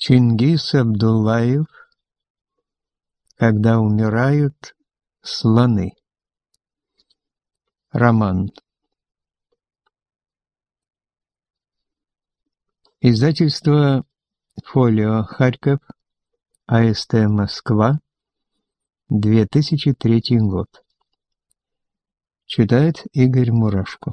Чингис Абдуллаев «Когда умирают слоны». Роман. Издательство «Фолио Харьков», АСТ Москва, 2003 год. Читает Игорь Мурашко.